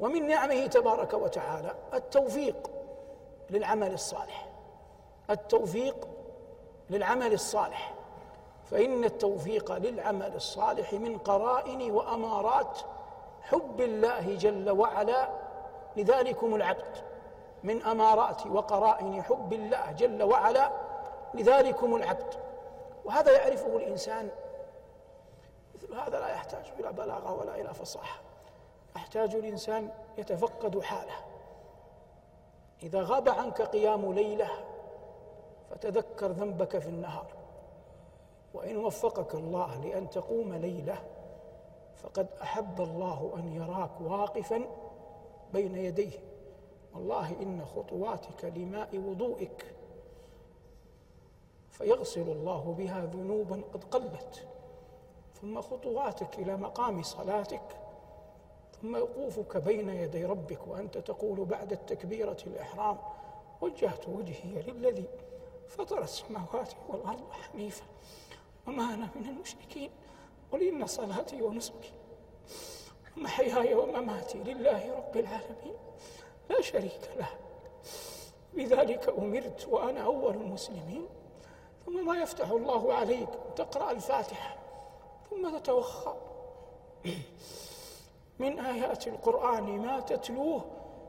ومن نعمه تبارك وتعالى التوفيق للعمل الصالح. التوفيق للعمل الصالح. فإن التوفيق للعمل الصالح من قرائن وأمارات حب الله جل وعلا. لذلكم العبد من أمارات وقرائن حب الله جل وعلا. لذلكم العبد. وهذا يعرفه الإنسان. مثل هذا لا يحتاج إلى بلاغة ولا إلى فصاحة. يحتاج الإنسان يتفقد حاله. إذا غاب عنك قيام ليلة فتذكر ذنبك في النهار. وإن وفقك الله لأن تقوم ليلة فقد أحب الله أن يراك واقفا بين يديه. والله إن خطواتك لماء وضوئك فيغسل الله بها ذنوبا قد قلبت ثم خطواتك إلى مقام صلاتك ثم وقوفك بين يدي ربك وأنت تقول بعد التكبيرة الإحرام وجهت وجهي للذي فطر السماوات والأرض حنيفا وما أنا من المشركين قل إن صلاتي ونسكي ومحياي ومماتي لله رب العالمين لا شريك له. بذلك أمرت وأنا أول المسلمين. ثم ما يفتح الله عليك تقرأ الفاتحة ثم تتوخى. من آيات القرآن ما تتلوه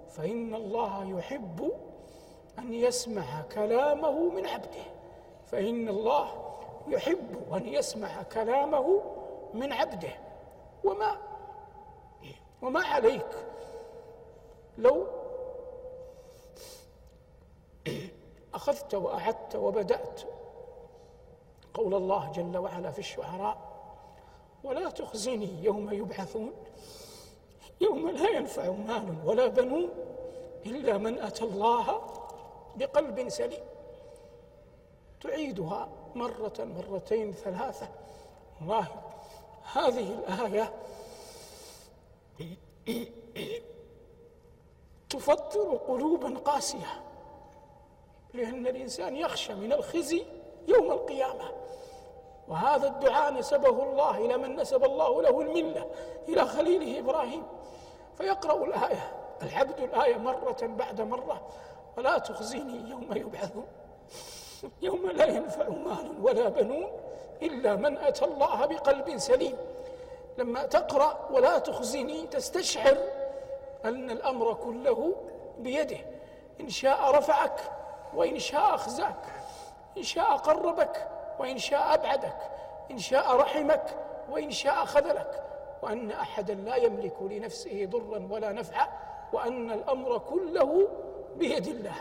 فإن الله يحب أن يسمع كلامه من عبده. فإن الله يحب أن يسمع كلامه من عبده. وما وما عليك لو أخذت وأعدت وبدأت قول الله جل وعلا في الشعراء ولا تخزني يوم يبعثون. يوم لا ينفع مال ولا بنون إلا من أتى الله بقلب سليم. تعيدها مرة مرتين ثلاثة. والله هذه الآية تفطر قلوبا قاسية لأن الإنسان يخشى من الخزي يوم القيامة. وهذا الدعاء نسبه الله إلى من نسب الله له الملة إلى خليله إبراهيم. فيقرأ الآية العبد الآية مرة بعد مرة ولا تخزيني يوم يبعثون يوم لا ينفع مال ولا بنون إلا من أتى الله بقلب سليم. لما تقرأ ولا تخزني تستشعر أن الأمر كله بيده. إن شاء رفعك وإن شاء أخزاك إن شاء قربك وإن شاء أبعدك إن شاء رحمك وإن شاء خذلك. وأن أحدا لا يملك لنفسه ضرا ولا نفعا وأن الأمر كله بيد الله.